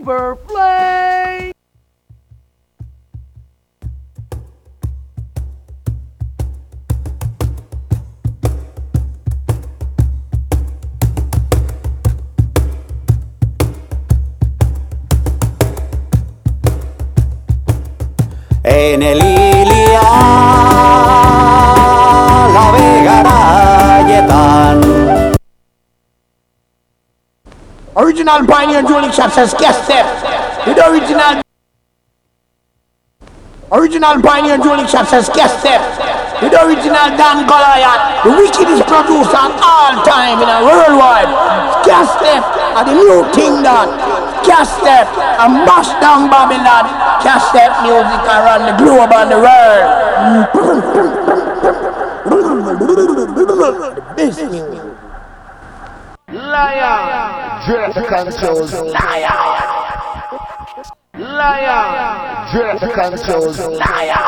Play! En Original Pioneer Jewelry Shop says guest step. The original Original Pioneer Jewelry Shop says guest step. The original Dan Goliath, the wickedest producer of all time in a worldwide. Gas step are the new thing that. Gas step and mash down Babylon. Gas step music around the globe and the world. Liar. Dread controls. Liar. Liar. Dread controls. Liar.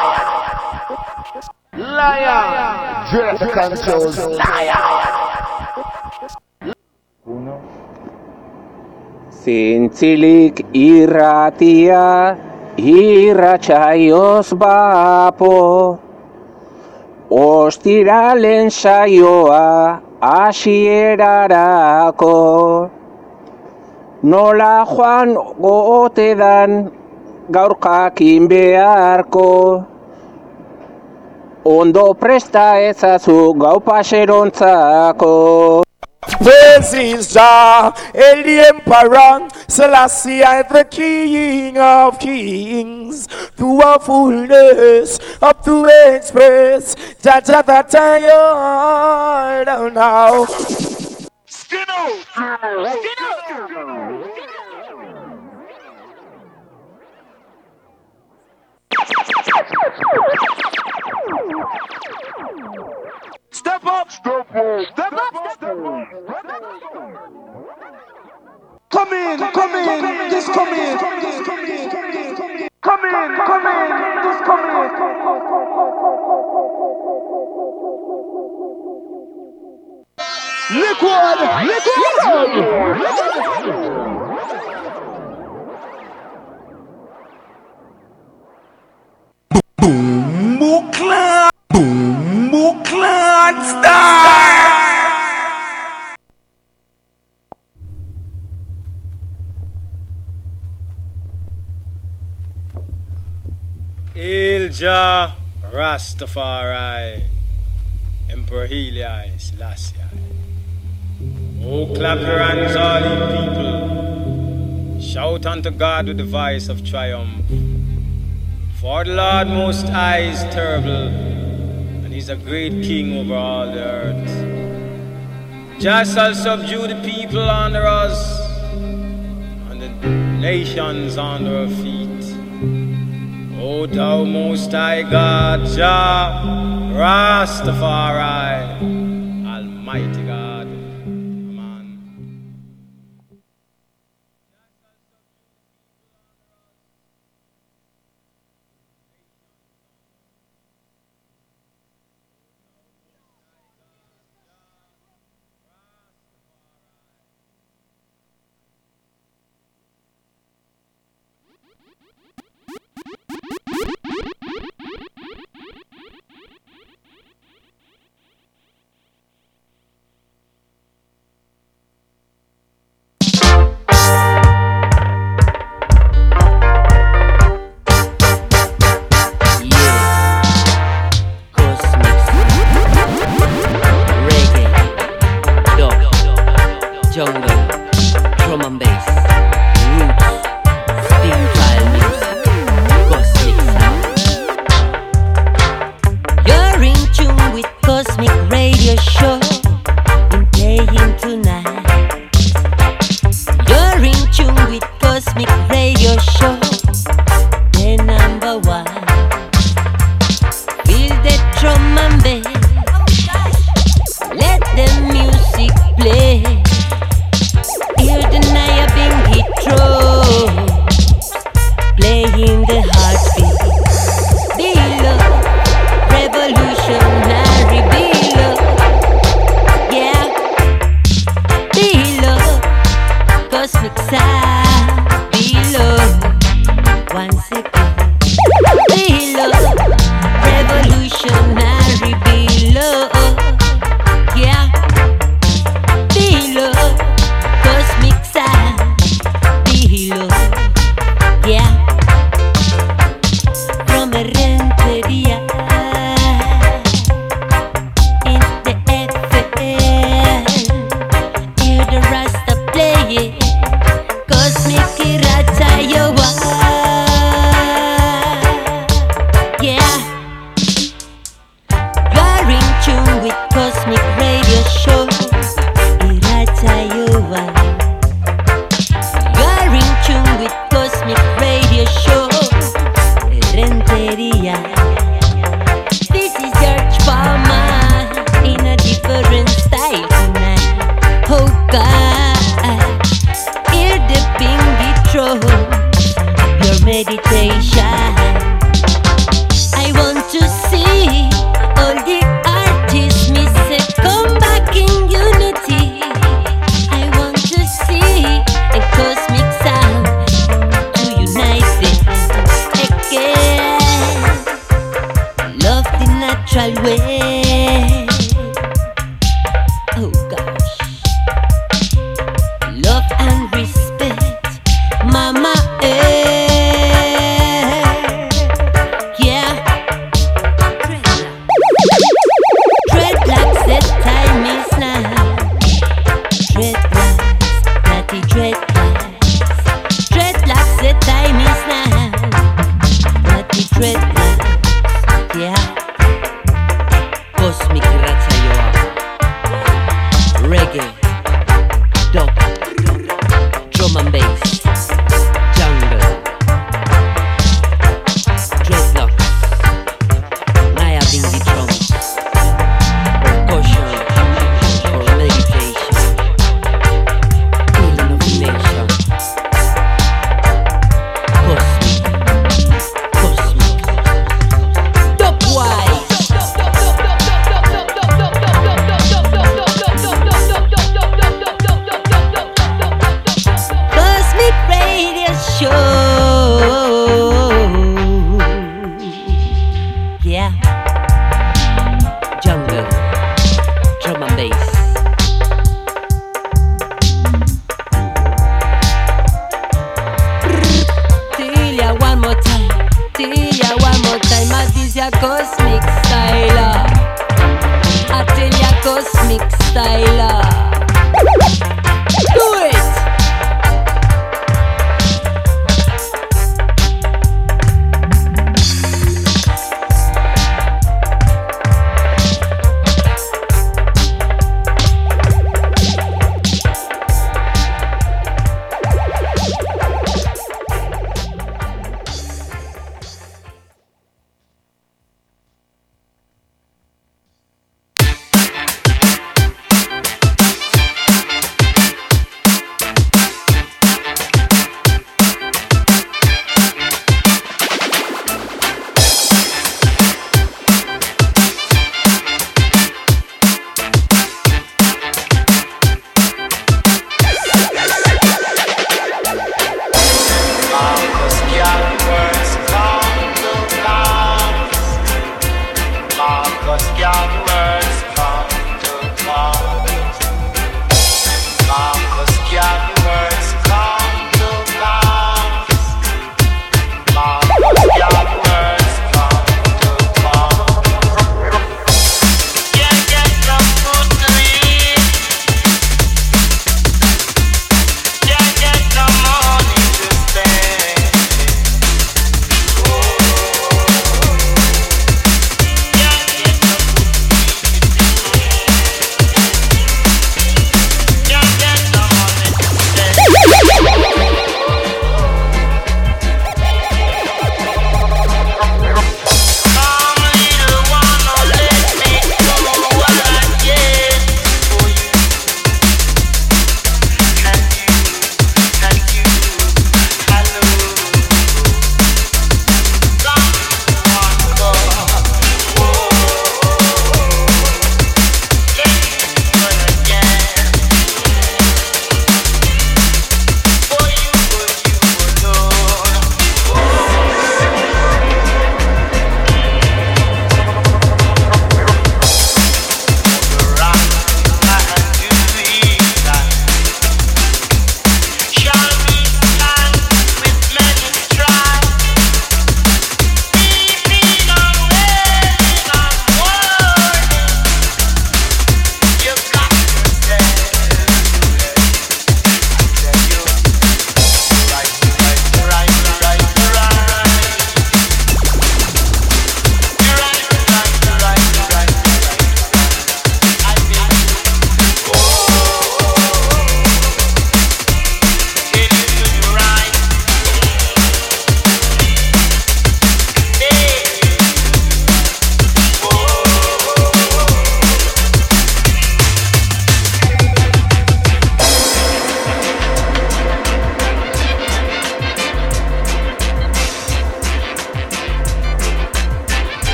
Liar. Dread controls. Liar. Zintzilik irratia, irratsaioz bapo. Ostiralen saioa, hasierarako. Nola joan gote dan, gaur jakin beharko. Ondo presta ezazu gau paserontzako. This is Jah, El the Emperor, Selassie I the King of Kings. To a fullness, up to express, Jah Jah that I heard now. Skin out! Step up! Step up! Step up! Step up! Come in, come in, just come in, come in, come in, come in, come in, come in, come in, just come in. Liquid, Boom, Booklet, Boom, Booklet, Star. Ilja Rastafari, Emperor Haile Selassie. Oh, clap your hands, all ye people. Shout unto God with the voice of triumph. For the Lord Most High is terrible, and He's a great King over all the earth. Just shall subdue the people under us, and the nations under our feet. O thou most high God, Jah Rastafari, Almighty God.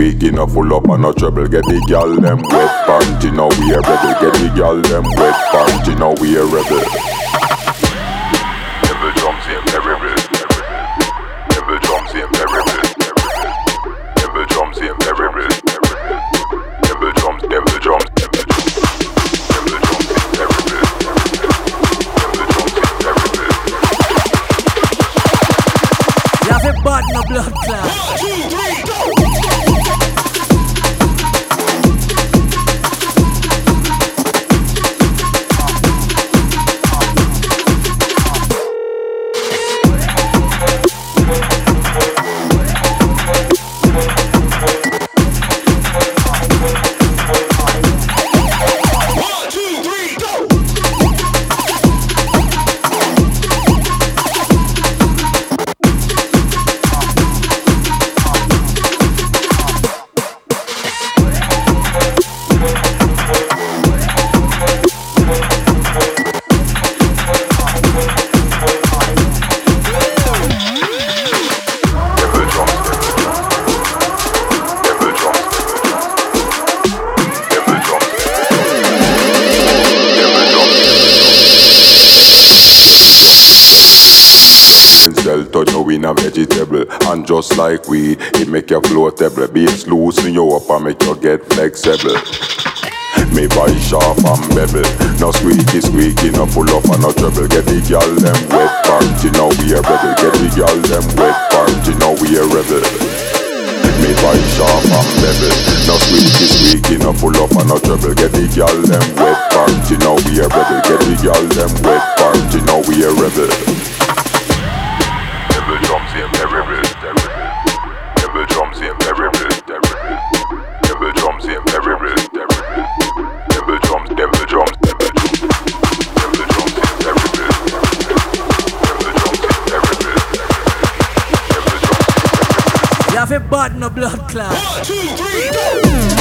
Squeaky squeaky, no full up and no trouble. Get the gal them wet panty, now we a rebel Get the gal them wet panty, now we a rebel Devil drums in terrible Devil drums in terrible Devil drums in terrible Devil drums, devil drums, devil drums. Devil drums in terrible Devil drums in terrible You have a bad no blood clot. Devil make you floatable. Bass loosen you up and make you get flexible. Me voice sharp and bevel. No squeaky squeaky, no full up and no trouble Get the gal them wet panty, now we a rebel. Get the gal them wet panty, now we a rebel. Me voice sharp and bevel. No squeaky squeaky, no full up and no trouble Get the gal them wet panty, now we a rebel. Get the gal them wet panty, now we a rebel Have a blood clot. Yeah,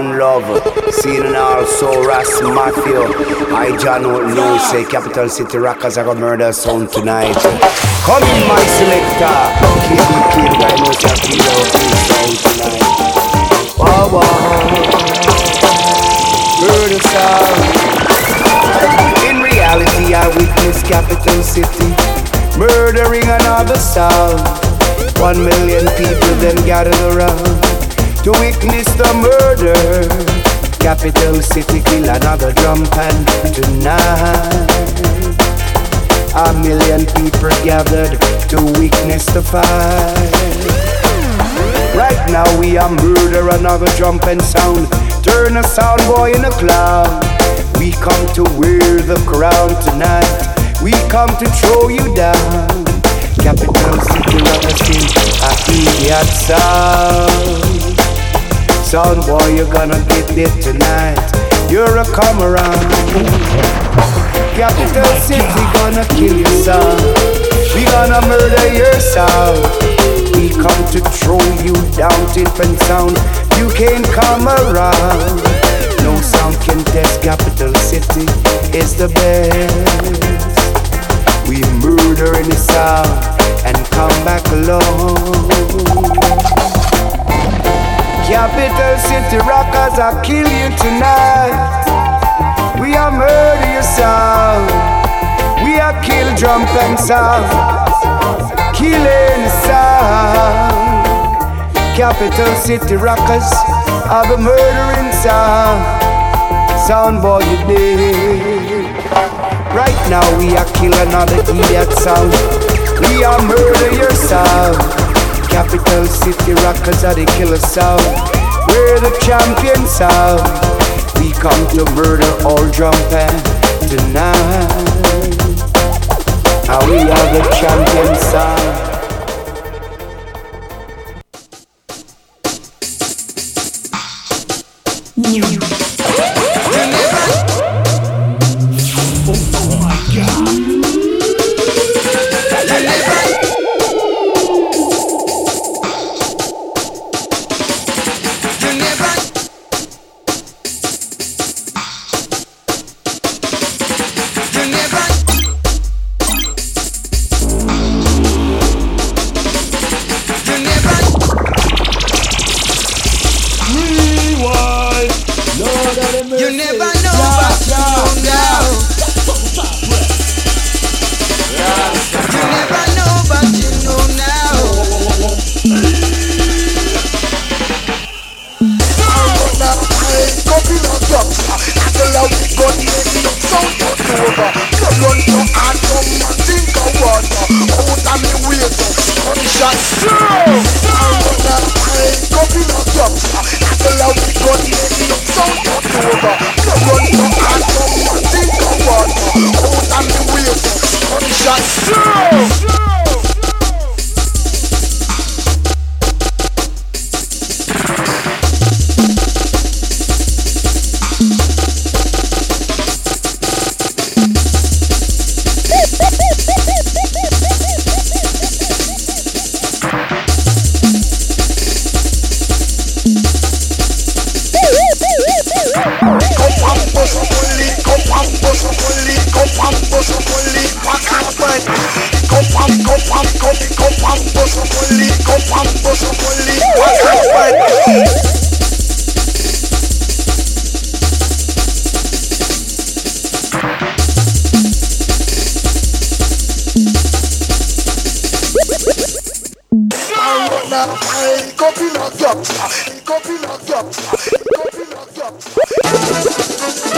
One Love. Seeing also Ras Matthew. I John know say Capital City Rockers are gonna murder sound tonight. Come in my selector. KDK, the knows that feel out sound tonight. Wow, wow. Murder sound. In reality, I witness capital city murdering another sound. One million people then gathered around to witness the murder. Capital city kill another drum pan tonight. A million people gathered to witness the fight. Right now we are murder another drum and sound. Turn a sound boy in a clown. We come to wear the crown tonight. We come to throw you down. Capital city representing a idiot sound. Sound boy, you're gonna get it tonight. You're a come around. Capital city gonna kill your sound. We gonna murder your sound. We come to throw you down, tip and sound. You can't come around. No sound can test capital city is the best. We murder in the sound and come back alone. Capital city rockers are kill you tonight. We are murder your sound. We are kill drum and sound. Killing sound. Capital city rockers are the murdering sound. Sound boy, you dead. Right now we are kill another idiot sound. We are murder your sound. Capital city rockers are the killer sound. We're the champion sound. We come to murder all band tonight. And we are the champion sound. You Copy the drums, copy the drums, copy the drums. Copy the drums, I tell how we got the sound got over.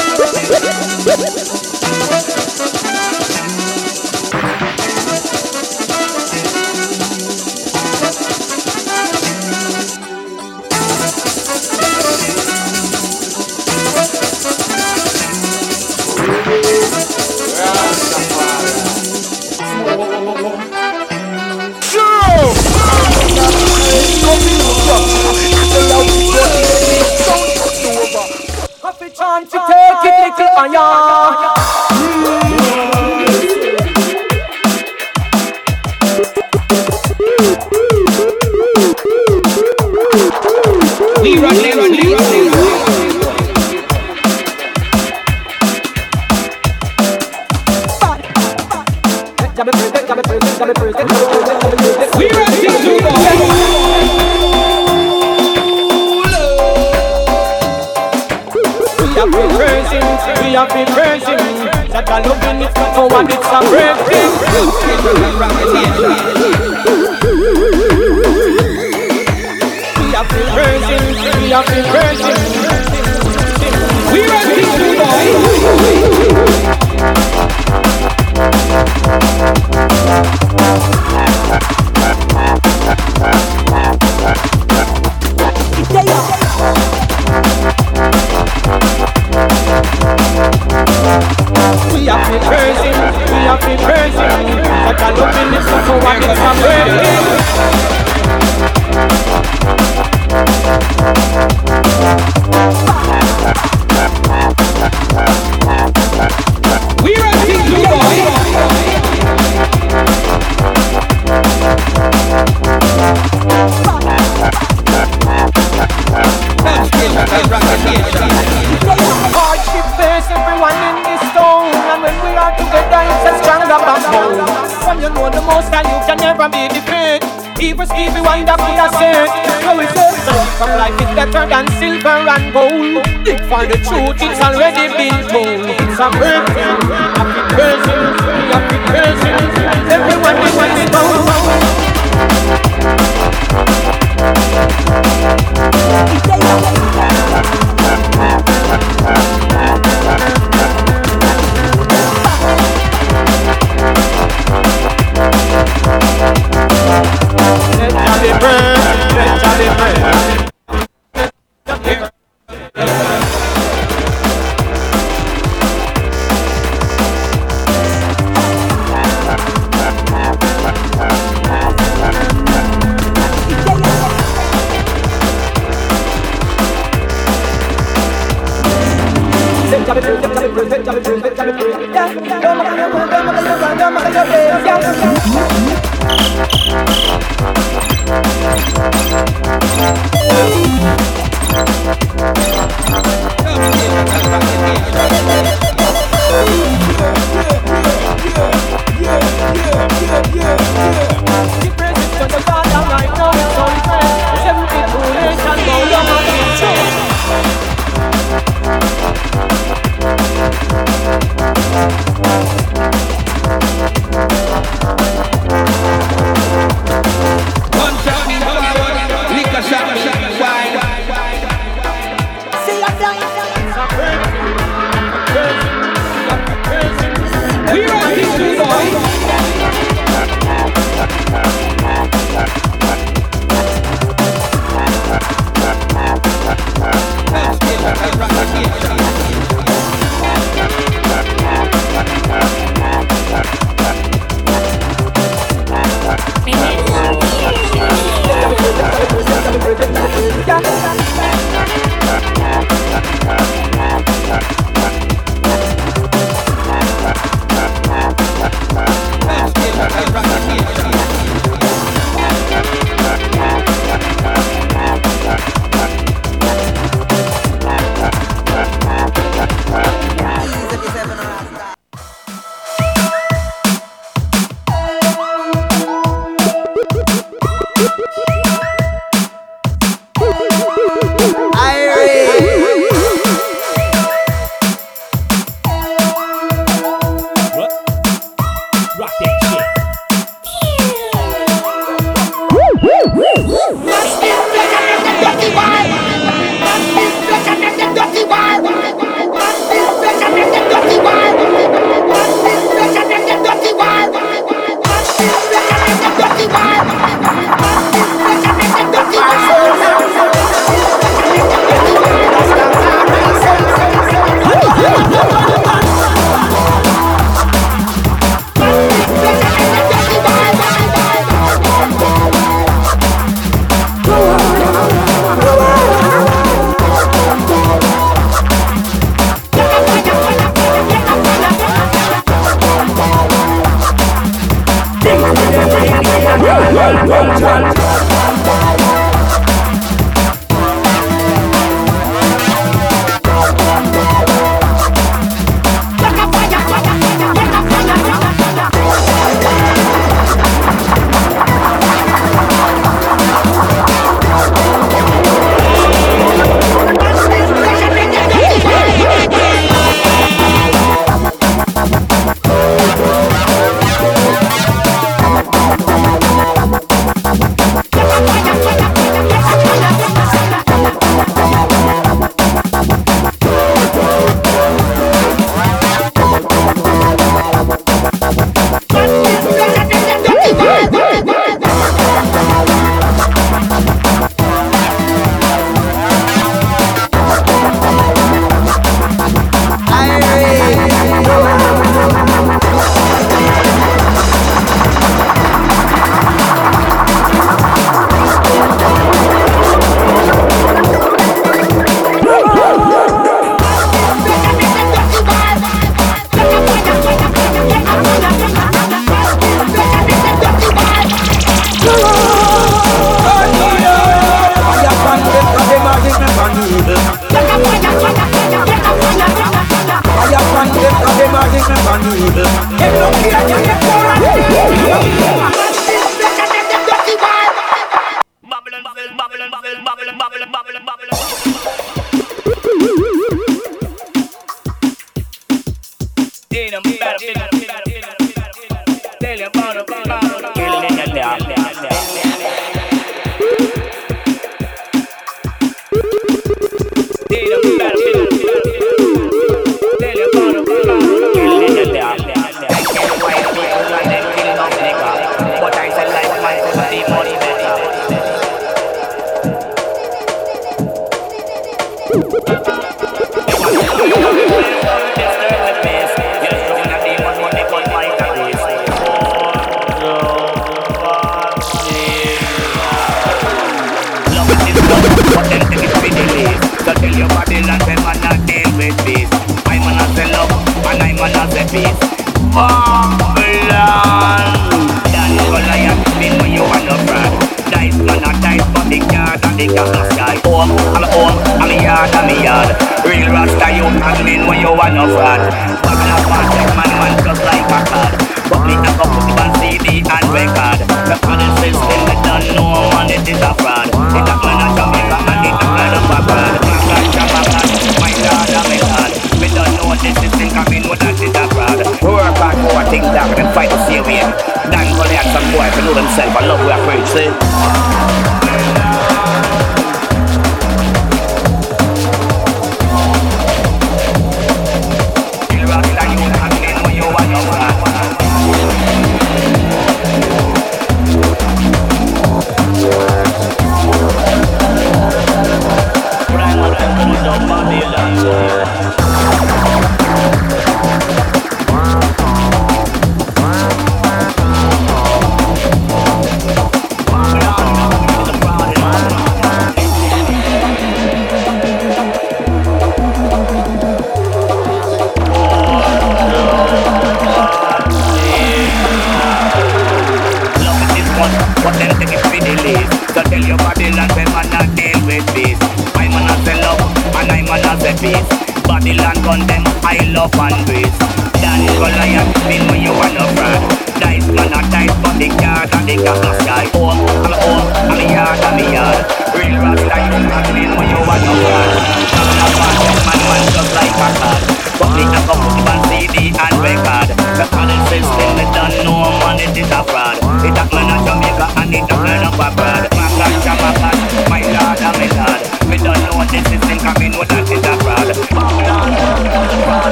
Get up here,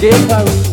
Get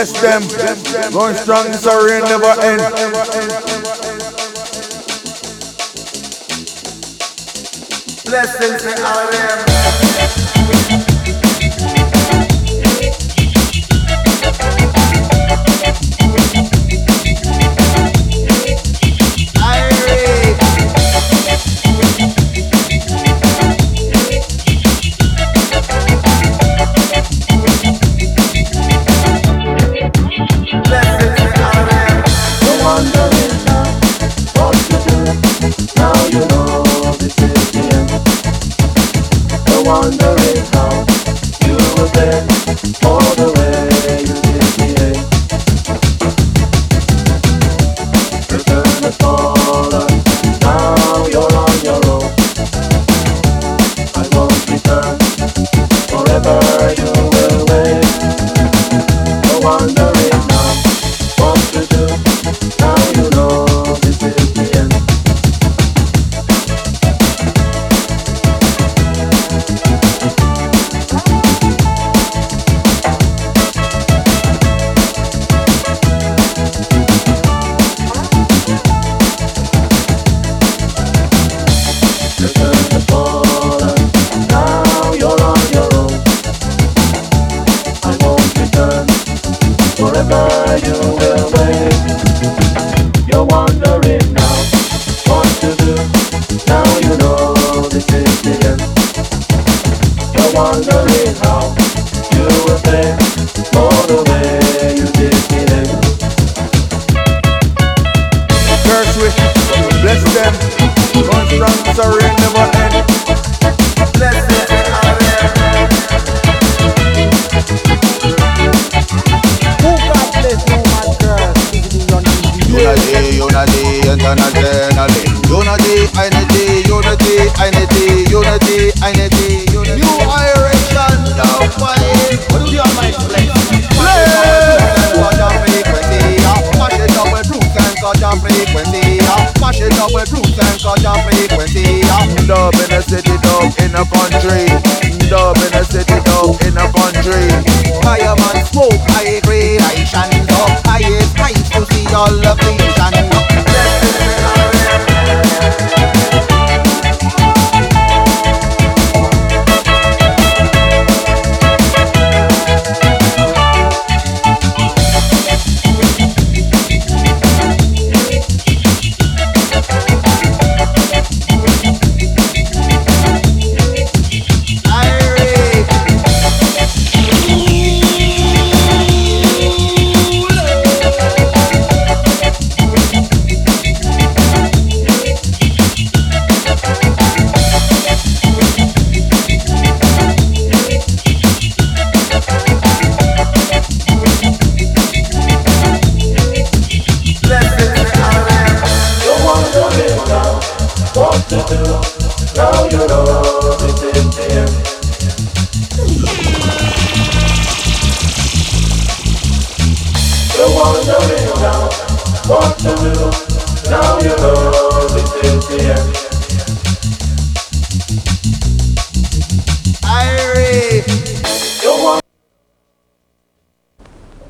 bless them. Going strong, our rain never end. Blessings to all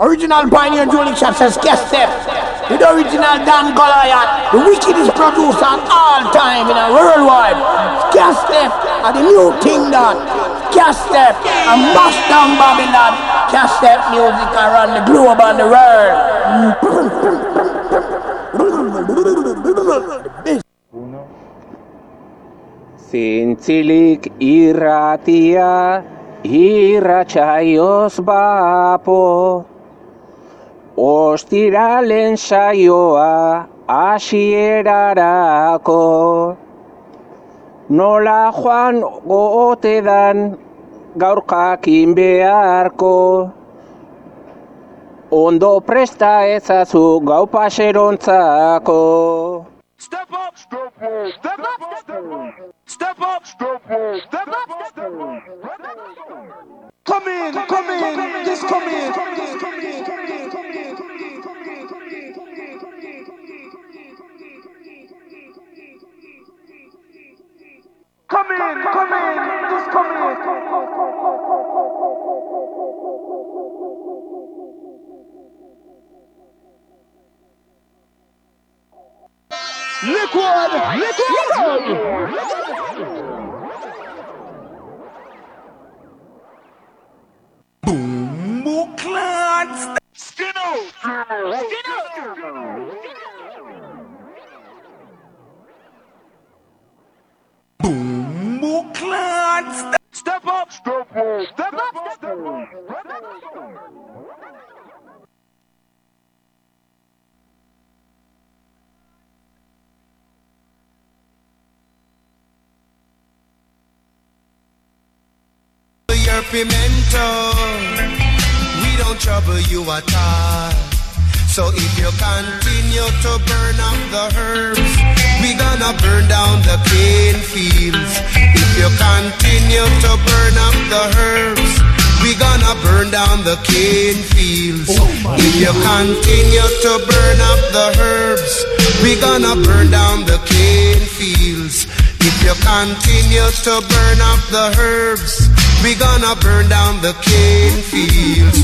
Original Pioneer Julie Shop says, guess step. The original Dan Goliath, the wickedest producer of all time in a worldwide. Gas step are the new thing that. Gas step and mash down Babylon. Gas step music around the globe and the world. Zintzilik irratia, irratsaioz bapo. Ostiralen saioa hasierarako. Nola joan gootedan gaur jakin beharko. Ondo presta ezazu gau paserontzako. Step up, step up, step up, step up, step up, step up, step up, step up, step up, step up, step up, step up, step up, step up, step up, Come in, come in, just come in. Come in, come in, just come in. Liquid, liquid. Boom, clans. Skin out. Skin Boom, clans. Step up, step up, step up, step up. your pimento. Don't trouble you at all. So if you continue to burn up the herbs, we gonna burn down the cane fields. If you continue to burn up the herbs, we gonna burn down the cane fields. Oh if you continue to burn up the herbs, we gonna burn down the cane fields. If you continue to burn up the herbs, we gonna burn down the cane fields.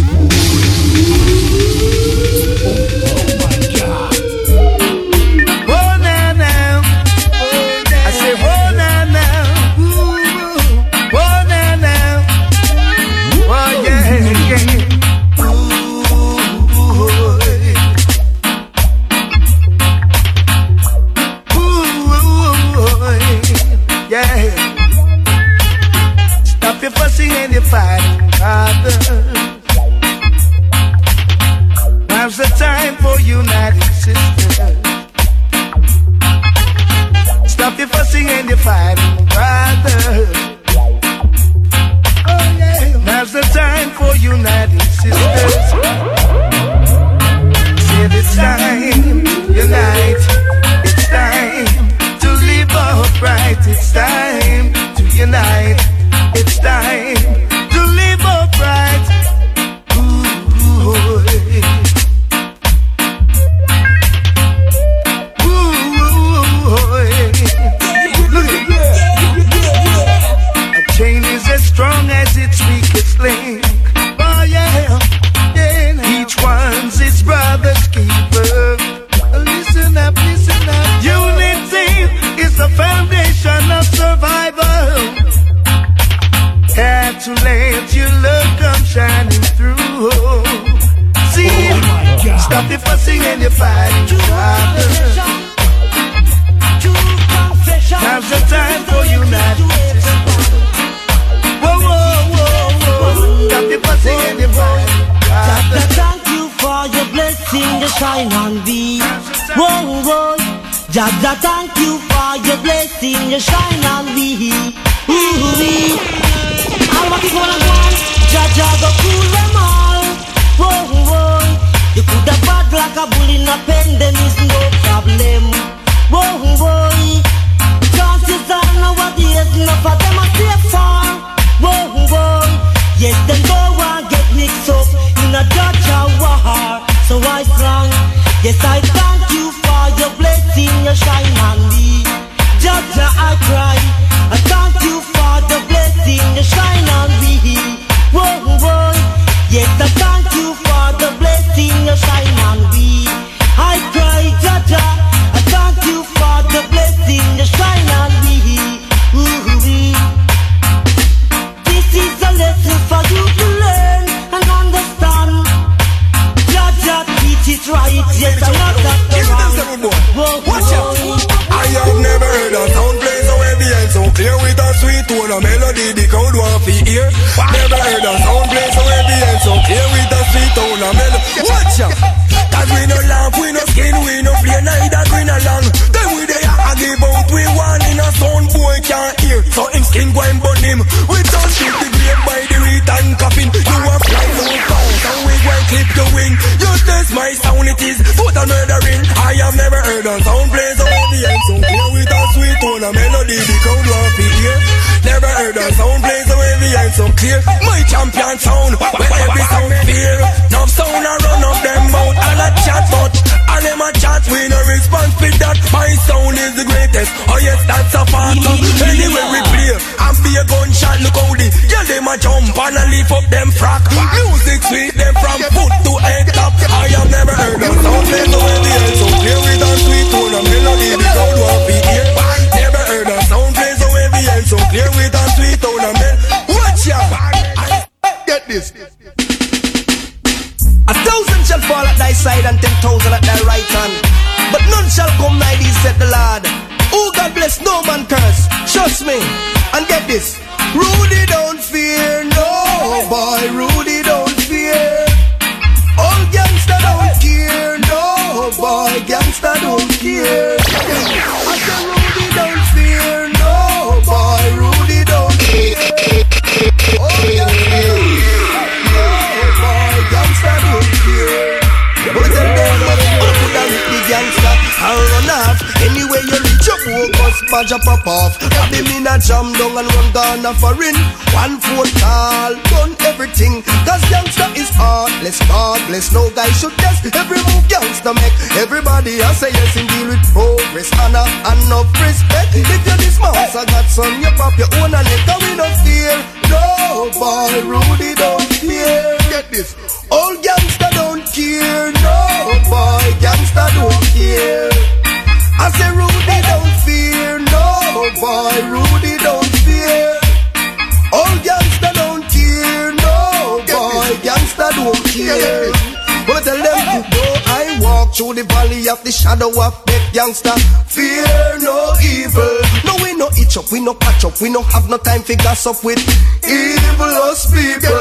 you're fussing and you're fighting, father. Now's the time for united sisters. Stop your fussing and your fighting, brother. Oh, yeah. Now's the time for united sisters. It's time, unite. It's time to live upright. It's time to unite it's time. badger pop off. Get them in a jam down and one gone foreign. One phone call, done everything. Cause gangsta is heartless, godless. No guy should test every move gangsta make. Everybody I say yes and deal with progress. Honor and enough respect. If you this mouse, I got some, you pop your own and liquor. We no fear. No boy, Rudy don't fear. Get this. All gangster don't care. No boy, gangster don't care. I say Rudy don't fear, no boy, Rudy don't fear. All gangsta don't care, no boy, gangsta don't care. But tell them to go through the valley of the shadow of death, youngster. Fear no evil. No, we no itch up, we no catch up, we no have no time for gossip with evil us people.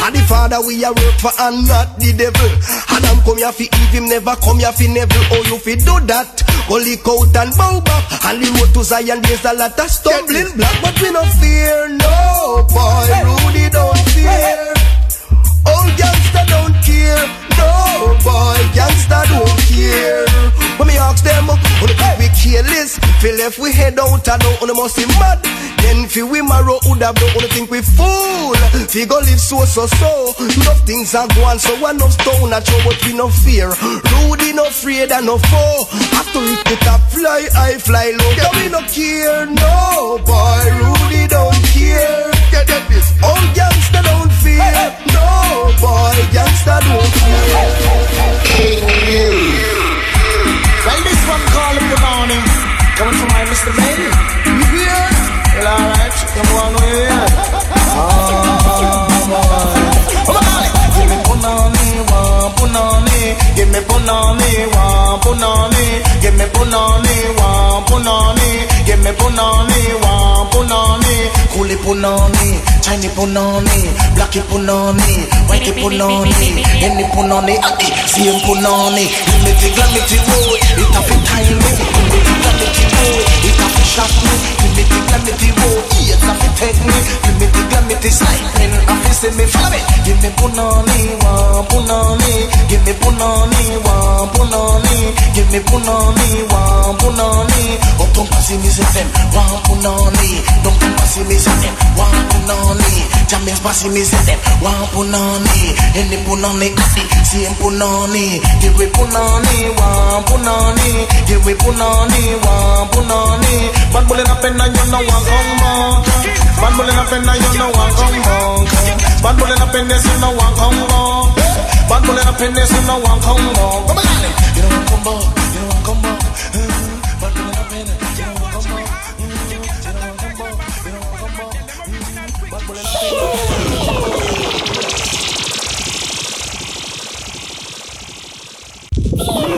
And the father we are work for and not the devil. And I'm come here fi evil, never come here fi never. Oh, you fi do that. Go leak out and bow back. And the road to Zion, there's a lot of stumbling block, but we no fear, no boy. Rudy don't fear. Old youngster don't care. No boy, gangster don't care. When me ask them, who the we careless? Feel if we head out and on must be mad. Then fi we marrow, would have don't think we fool. Fi go live so so so. Enough things are gone, so one no stone at you, but we no fear. Rudy no afraid and no foe. After it the top fly I fly low. Yeah, we no care, no boy. Rudy don't care. Get, get this. Old gangster don't No boy, gangster don't fear. Well, this one call in the morning. Coming from my Mr. You hear? Well, alright. Come on, we Give me punani, one punani. Give me punani, one punani. Give me punani, one punani. Coolie punani, Chinese punani, blacky punani, whitey punani, any punani, ati, same punani. Give me the glamity road, it a fit time me. Give me the glamity road, it a fit shot me. Give me the glamity road, it a fit take me. Give me the glamity cycling, a fit see me follow me. Give me punani, one punani. Give me punani, one punani. Give me punani, one punani. Don't pass me say them, one punani. Don't pass me say them, one punani. Jamaians pass me say them, one punani. Any punani, ati, same punani. Give me punani, one punani. Give me punani, one punani. Bad bullet up and you know one come back. Bad bullet up and you know one come back. Bad bullet up and you know one come back. Bad money happiness in this, one come back. Come on. You don't come hmm. back. You don't come back. Hmm. You don't come back. You don't come back. You don't come back.